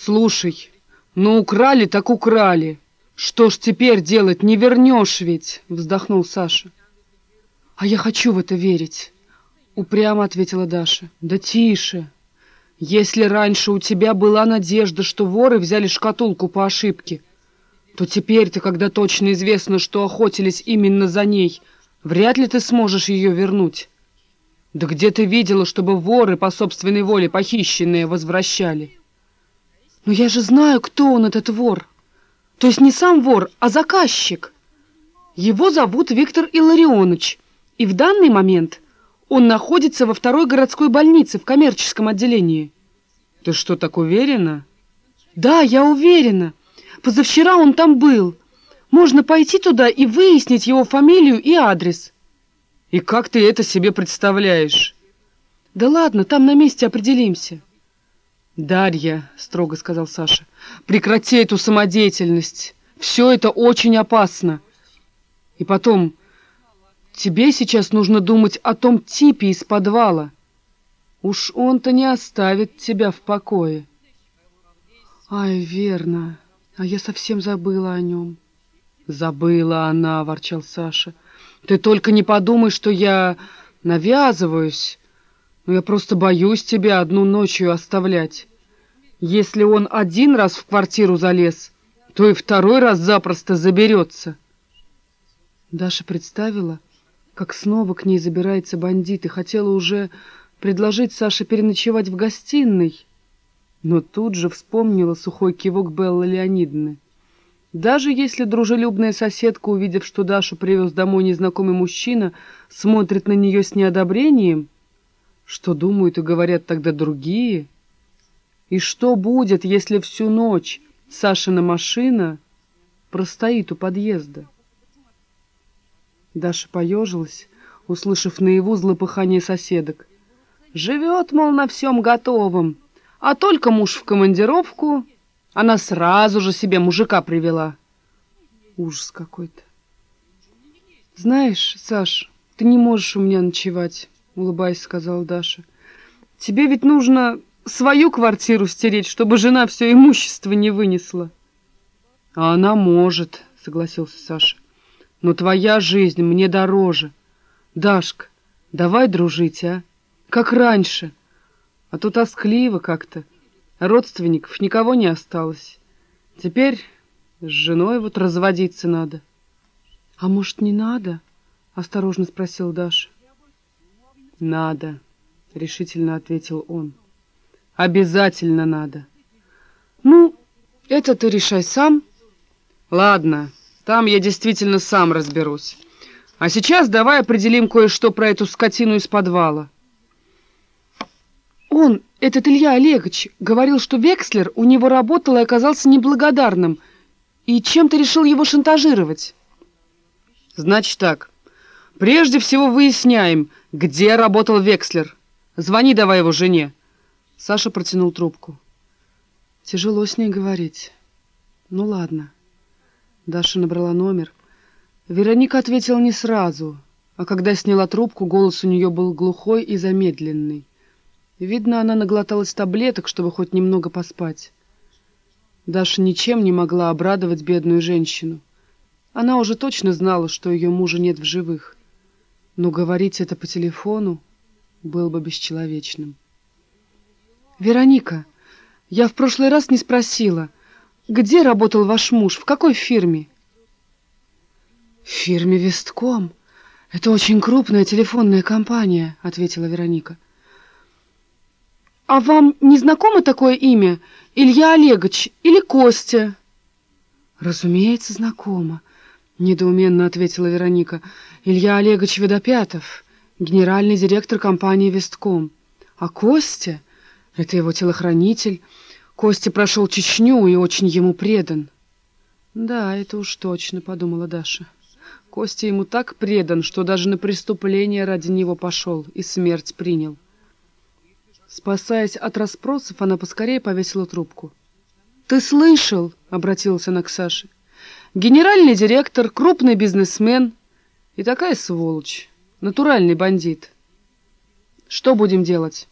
Слушай, ну украли так украли. Что ж теперь делать, не вернешь ведь, вздохнул Саша. А я хочу в это верить, упрямо ответила Даша. Да тише. Если раньше у тебя была надежда, что воры взяли шкатулку по ошибке, то теперь-то, когда точно известно, что охотились именно за ней, вряд ли ты сможешь ее вернуть. Да где ты видела, чтобы воры по собственной воле похищенные возвращали? Но я же знаю, кто он, этот вор. То есть не сам вор, а заказчик. Его зовут Виктор Илларионович, и в данный момент он находится во второй городской больнице в коммерческом отделении. Ты что, так уверена? Да, я уверена. Позавчера он там был. Можно пойти туда и выяснить его фамилию и адрес. И как ты это себе представляешь? Да ладно, там на месте определимся. Дарья, строго сказал Саша, прекрати эту самодеятельность. Все это очень опасно. И потом, тебе сейчас нужно думать о том типе из подвала. Уж он-то не оставит тебя в покое. Ай, верно. А я совсем забыла о нем. Забыла она, ворчал Саша. Ты только не подумай, что я навязываюсь. Но я просто боюсь тебя одну ночью оставлять. Если он один раз в квартиру залез, то и второй раз запросто заберется. Даша представила, как снова к ней забирается бандит, и хотела уже предложить Саше переночевать в гостиной, но тут же вспомнила сухой кивок Беллы Леонидовны. Даже если дружелюбная соседка, увидев, что Дашу привез домой незнакомый мужчина, смотрит на нее с неодобрением, что думают и говорят тогда другие? И что будет, если всю ночь Сашина машина простоит у подъезда? Даша поежилась, услышав наяву злопыхание соседок. Живет, мол, на всем готовом, а только муж в командировку, она сразу же себе мужика привела. Ужас какой-то. Знаешь, Саш, ты не можешь у меня ночевать, улыбаясь, сказала Даша. Тебе ведь нужно свою квартиру стереть, чтобы жена все имущество не вынесла. А она может, согласился Саша. Но твоя жизнь мне дороже. Дашка, давай дружить, а? как раньше. А тут тоскливо как-то. Родственников никого не осталось. Теперь с женой вот разводиться надо. — А может, не надо? — осторожно спросил Даша. — Надо, — решительно ответил он. — Обязательно надо. — Ну, это ты решай сам. — Ладно, там я действительно сам разберусь. А сейчас давай определим кое-что про эту скотину из подвала. — он, этот Илья Олегович, говорил, что Векслер у него работал и оказался неблагодарным, и чем-то решил его шантажировать. Значит так, прежде всего выясняем, где работал Векслер. Звони давай его жене. Саша протянул трубку. Тяжело с ней говорить. Ну ладно. Даша набрала номер. Вероника ответила не сразу, а когда сняла трубку, голос у нее был глухой и замедленный. Видно, она наглоталась таблеток, чтобы хоть немного поспать. Даша ничем не могла обрадовать бедную женщину. Она уже точно знала, что ее мужа нет в живых. Но говорить это по телефону было бы бесчеловечным. «Вероника, я в прошлый раз не спросила, где работал ваш муж, в какой фирме?» «В фирме «Вестком». Это очень крупная телефонная компания», — ответила Вероника. «А вам не знакомо такое имя? Илья Олегович или Костя?» «Разумеется, знакомо», — недоуменно ответила Вероника. «Илья Олегович Ведопятов, генеральный директор компании «Вестком». А Костя — это его телохранитель. Костя прошел Чечню и очень ему предан». «Да, это уж точно», — подумала Даша. Костя ему так предан, что даже на преступление ради него пошел и смерть принял. Спасаясь от расспросов, она поскорее повесила трубку. «Ты слышал?» — обратился она к Саше. «Генеральный директор, крупный бизнесмен и такая сволочь, натуральный бандит. Что будем делать?»